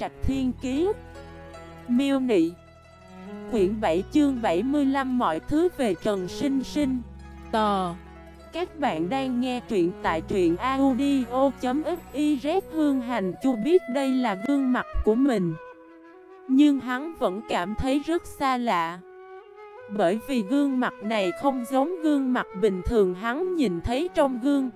Trạch Thiên Kiế Miêu Nị. Quyển 7 chương 75 Mọi thứ về Trần Sinh Sinh. Tò. Các bạn đang nghe truyện tại truyện audio.xyz Hương Hành Chu biết đây là gương mặt của mình. Nhưng hắn vẫn cảm thấy rất xa lạ. Bởi vì gương mặt này không giống gương mặt bình thường hắn nhìn thấy trong gương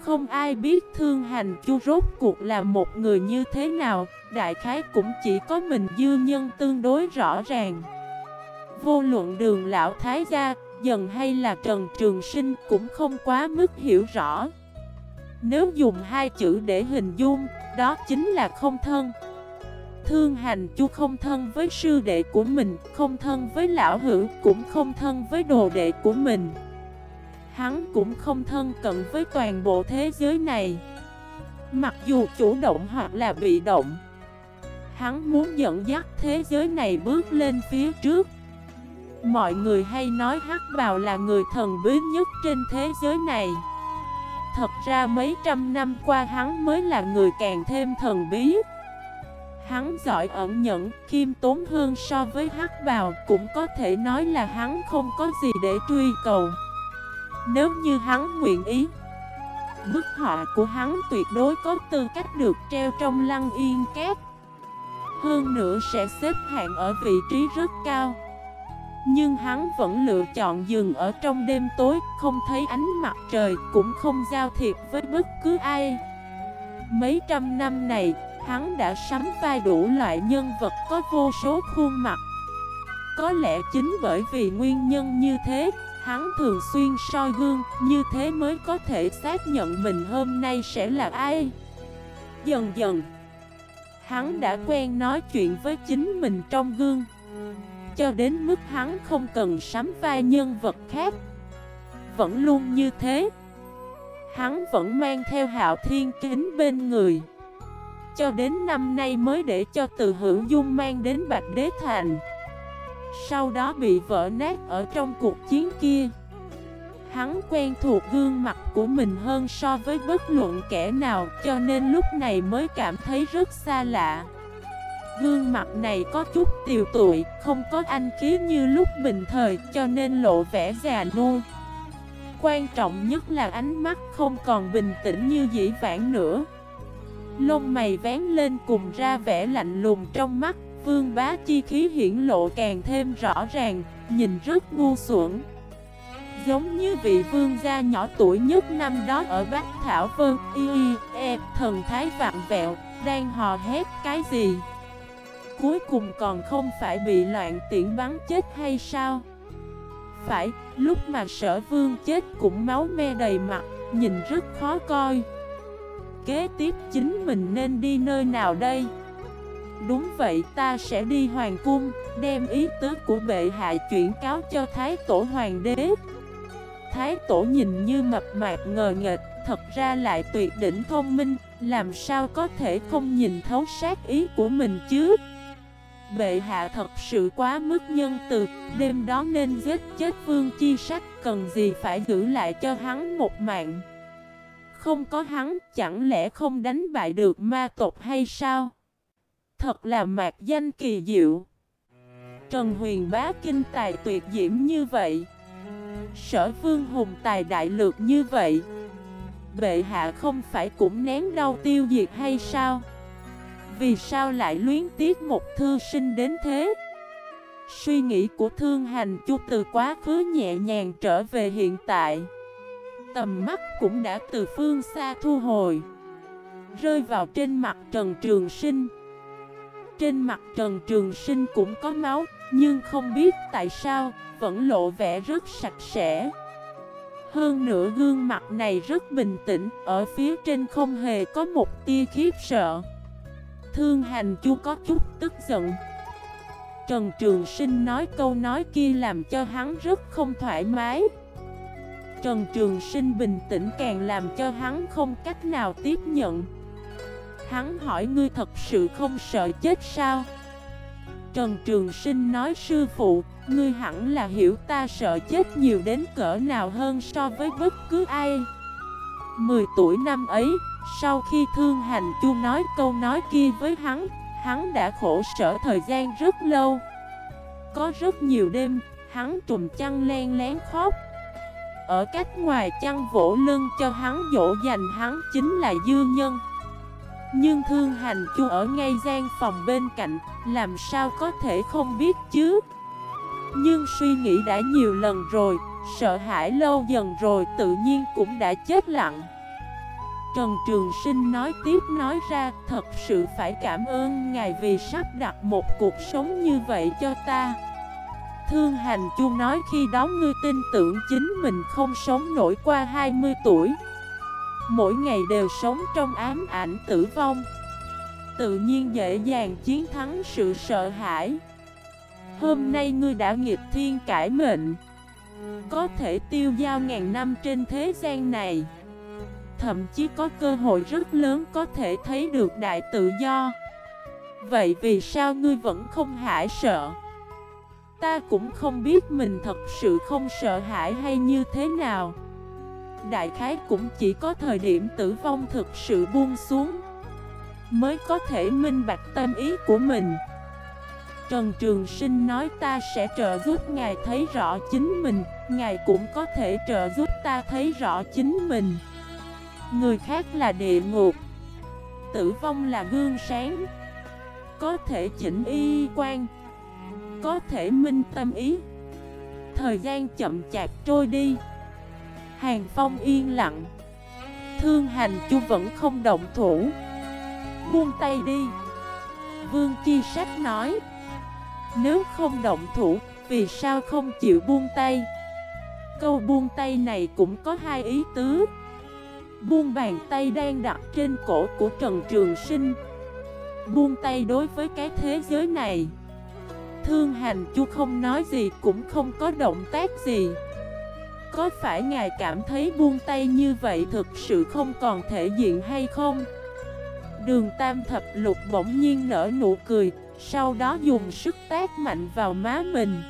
không ai biết thương hành chu rốt cuộc là một người như thế nào, Đại khái cũng chỉ có mình dư nhân tương đối rõ ràng. Vô luận đường lão thái gia, Dần hay là Trần Trường Sinh cũng không quá mức hiểu rõ. Nếu dùng hai chữ để hình dung, Đó chính là không thân. Thương hành chu không thân với sư đệ của mình, Không thân với lão hữu Cũng không thân với đồ đệ của mình. Hắn cũng không thân cận với toàn bộ thế giới này. Mặc dù chủ động hoặc là bị động Hắn muốn dẫn dắt thế giới này bước lên phía trước. Mọi người hay nói Hắc Bào là người thần bí nhất trên thế giới này. Thật ra mấy trăm năm qua hắn mới là người càng thêm thần bí. Hắn giỏi ẩn nhẫn, khiêm tốn hơn so với Hắc Bào Cũng có thể nói là hắn không có gì để truy cầu nếu như hắn nguyện ý, Bức họa của hắn tuyệt đối có tư cách được treo trong lăng yên két Hơn nữa sẽ xếp hạng ở vị trí rất cao. Nhưng hắn vẫn lựa chọn dừng ở trong đêm tối, Không thấy ánh mặt trời, Cũng không giao thiệp với bất cứ ai. Mấy trăm năm này, Hắn đã sắm vai đủ loại nhân vật có vô số khuôn mặt. Có lẽ chính bởi vì nguyên nhân như thế Hắn thường xuyên soi gương, như thế mới có thể xác nhận mình hôm nay sẽ là ai. Dần dần, hắn đã quen nói chuyện với chính mình trong gương. Cho đến mức hắn không cần sắm vai nhân vật khác. Vẫn luôn như thế. Hắn vẫn mang theo hạo thiên kính bên người. Cho đến năm nay mới để cho từ hữu dung mang đến Bạch Đế Thành. Sau đó bị vỡ nát ở trong cuộc chiến kia. Hắn quen thuộc gương mặt của mình hơn so với bất luận kẻ nào, Cho nên lúc này mới cảm thấy rất xa lạ. Gương mặt này có chút tiều tụi, Không có anh khí như lúc bình thời, Cho nên lộ vẻ già nua. Quan trọng nhất là ánh mắt không còn bình tĩnh như dĩ vãng nữa. Lông mày vén lên cùng ra vẻ lạnh lùng trong mắt vương bá chi khí hiển lộ càng thêm rõ ràng, nhìn rất ngu xuẩn. Giống như vị vương gia nhỏ tuổi nhất năm đó ở Bắc Thảo Vân, y y, e, thần thái vạn vẹo, đang hò hét cái gì? Cuối cùng còn không phải bị loạn tiễn bắn chết hay sao? Phải, lúc mà sở vương chết cũng máu me đầy mặt, nhìn rất khó coi. Kế tiếp chính mình nên đi nơi nào đây? Đúng vậy, ta sẽ đi hoàng cung, Đem ý tứ của bệ hạ chuyển cáo cho Thái Tổ Hoàng đế. Thái Tổ nhìn như mập mạp ngờ nghệch, Thật ra lại tuyệt đỉnh thông minh, Làm sao có thể không nhìn thấu sát ý của mình chứ? Bệ hạ thật sự quá mức nhân từ, Đêm đó nên giết chết vương chi sách Cần gì phải giữ lại cho hắn một mạng? Không có hắn, chẳng lẽ không đánh bại được ma tộc hay sao? Thật là mạc danh kỳ diệu. Trần Huyền bá kinh tài tuyệt diễm như vậy. Sở vương hùng tài đại lược như vậy. Bệ hạ không phải cũng nén đau tiêu diệt hay sao? Vì sao lại luyến tiếc một thư sinh đến thế? Suy nghĩ của thương hành chu từ quá khứ nhẹ nhàng trở về hiện tại. Tầm mắt cũng đã từ phương xa thu hồi. Rơi vào trên mặt Trần Trường Sinh trên mặt Trần Trường Sinh cũng có máu, nhưng không biết tại sao, vẫn lộ vẻ rất sạch sẽ. Hơn nữa gương mặt này rất bình tĩnh, ở phía trên không hề có một tia khiếp sợ. Thương hành chu có chút tức giận. Trần Trường Sinh nói câu nói kia làm cho hắn rất không thoải mái. Trần Trường Sinh bình tĩnh càng làm cho hắn không cách nào tiếp nhận. Hắn hỏi ngươi thật sự không sợ chết sao? Trần Trường Sinh nói sư phụ, ngươi hẳn là hiểu ta sợ chết nhiều đến cỡ nào hơn so với bất cứ ai. 10 tuổi năm ấy, sau khi Thương Hành Chu nói câu nói kia với hắn, hắn đã khổ sở thời gian rất lâu. Có rất nhiều đêm, hắn trùm chăn len lén khóc. Ở cách ngoài chăn vỗ lưng cho hắn dỗ dành hắn chính là dư nhân. Nhưng Thương Hành Chu ở ngay gian phòng bên cạnh, làm sao có thể không biết chứ? Nhưng suy nghĩ đã nhiều lần rồi, sợ hãi lâu dần rồi tự nhiên cũng đã chết lặng. Trần Trường Sinh nói tiếp nói ra Thật sự phải cảm ơn Ngài vì sắp đặt một cuộc sống như vậy cho ta Thương Hành Chu nói khi đó ngươi tin tưởng chính mình không sống nổi qua 20 tuổi Mỗi ngày đều sống trong ám ảnh tử vong. Tự nhiên dễ dàng chiến thắng sự sợ hãi. Hôm nay ngươi đã nghiệp thiên cải mệnh. Có thể tiêu giao ngàn năm trên thế gian này. Thậm chí có cơ hội rất lớn có thể thấy được đại tự do. Vậy vì sao ngươi vẫn không hãi sợ? Ta cũng không biết mình thật sự không sợ hãi hay như thế nào. Đại khái cũng chỉ có thời điểm tử vong thực sự buông xuống Mới có thể minh bạch tâm ý của mình. Trần Trường Sinh nói, ta sẽ trợ giúp Ngài thấy rõ chính mình, Ngài cũng có thể trợ giúp ta thấy rõ chính mình. Người khác là địa ngục, Tử vong là gương sáng, Có thể chỉnh y quan, Có thể minh tâm ý. Thời gian chậm chạp trôi đi. Hàng phong yên lặng. Thương hành chu vẫn không động thủ. Buông tay đi. Vương Chi Sách nói, Nếu không động thủ, Vì sao không chịu buông tay? Câu buông tay này cũng có hai ý tứ. Buông bàn tay đang đặt trên cổ của Trần Trường Sinh. Buông tay đối với cái thế giới này. Thương hành chu không nói gì cũng không có động tác gì. Có phải ngài cảm thấy buông tay như vậy thực sự không còn thể diện hay không? Đường tam thập lục bỗng nhiên nở nụ cười Sau đó dùng sức tác mạnh vào má mình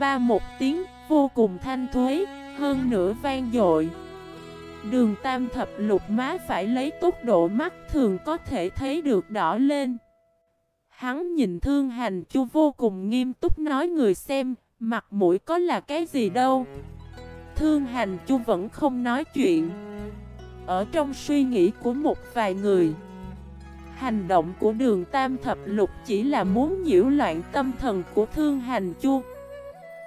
Ba một tiếng vô cùng thanh thuế Hơn nữa vang dội Đường tam thập lục má phải lấy tốc độ mắt thường có thể thấy được đỏ lên. Hắn nhìn thương hành chu vô cùng nghiêm túc nói người xem, mặt mũi có là cái gì đâu. Thương hành chu vẫn không nói chuyện. Ở trong suy nghĩ của một vài người, hành động của đường tam thập lục chỉ là muốn nhiễu loạn tâm thần của thương hành chu.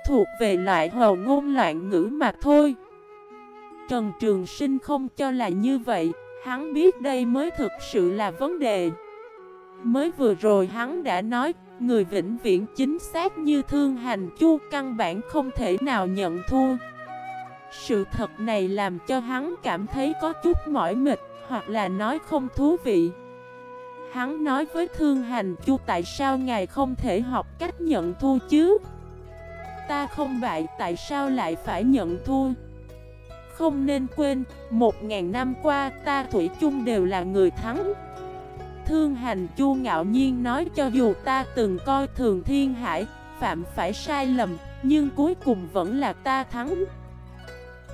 Thuộc về loại hầu ngôn loạn ngữ mà thôi. Trần Trường Sinh không cho là như vậy, hắn biết đây mới thực sự là vấn đề. Mới vừa rồi hắn đã nói, người vĩnh viễn chính xác như thương hành chu căn bản không thể nào nhận thua. Sự thật này làm cho hắn cảm thấy có chút mỏi mệt, hoặc là nói không thú vị. Hắn nói với thương hành chu tại sao ngài không thể học cách nhận thua chứ? Ta không bại tại sao lại phải nhận thua? Không nên quên, một ngàn năm qua ta Thủy chung đều là người thắng Thương hành chu ngạo nhiên nói cho dù ta từng coi thường thiên hải Phạm phải sai lầm Nhưng cuối cùng vẫn là ta thắng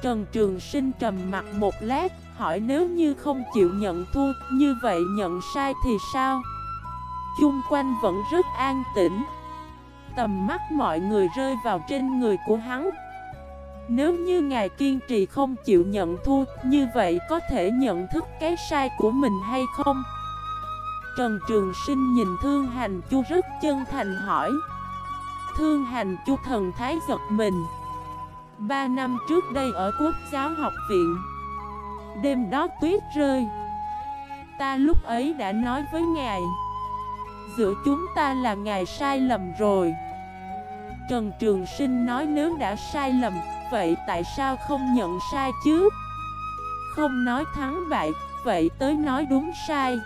Trần Trường Sinh trầm mặt một lát Hỏi nếu như không chịu nhận thua Như vậy nhận sai thì sao Chung quanh vẫn rất an tĩnh Tầm mắt mọi người rơi vào trên người của hắn nếu như ngài kiên trì không chịu nhận thua, như vậy có thể nhận thức cái sai của mình hay không? Trần Trường Sinh nhìn Thương Hành Chu rất chân thành hỏi. Thương Hành Chu thần thái giật mình. Ba năm trước đây ở Quốc giáo học viện, đêm đó tuyết rơi. Ta lúc ấy đã nói với ngài, giữa chúng ta là ngài sai lầm rồi. Trần Trường Sinh nói nếu đã sai lầm, vậy tại sao không nhận sai chứ? Không nói thắng bại, vậy tới nói đúng sai.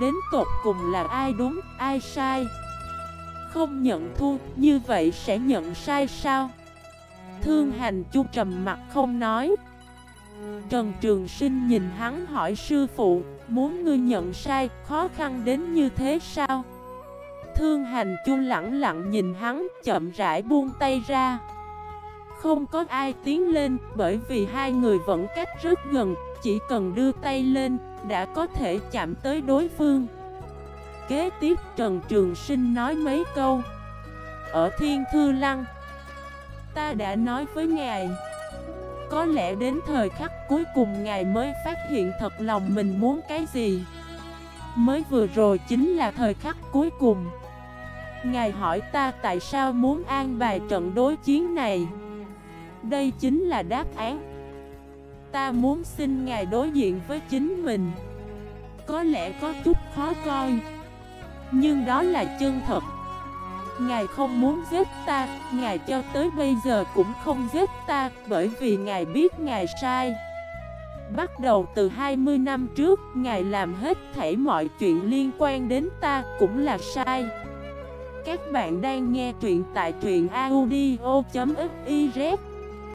Đến tột cùng là ai đúng, ai sai? Không nhận thua, như vậy sẽ nhận sai sao? Thương hành chu trầm mặt không nói. Trần Trường Sinh nhìn hắn hỏi sư phụ, muốn ngươi nhận sai, khó khăn đến như thế sao? Thương hành chu lặng lặng nhìn hắn, chậm rãi buông tay ra. Không có ai tiến lên bởi vì hai người vẫn cách rất gần Chỉ cần đưa tay lên đã có thể chạm tới đối phương Kế tiếp Trần Trường Sinh nói mấy câu Ở Thiên Thư Lăng Ta đã nói với ngài. Có lẽ đến thời khắc cuối cùng ngài mới phát hiện thật lòng mình muốn cái gì. Mới vừa rồi chính là thời khắc cuối cùng. Ngài hỏi ta tại sao muốn an bài trận đối chiến này. Đây chính là đáp án. Ta muốn xin Ngài đối diện với chính mình. Có lẽ có chút khó coi, Nhưng đó là chân thật. Ngài không muốn giết ta, Ngài cho tới bây giờ cũng không giết ta, Bởi vì Ngài biết Ngài sai. Bắt đầu từ 20 năm trước, Ngài làm hết thảy mọi chuyện liên quan đến ta cũng là sai. Các bạn đang nghe truyện tại truyện audio.fif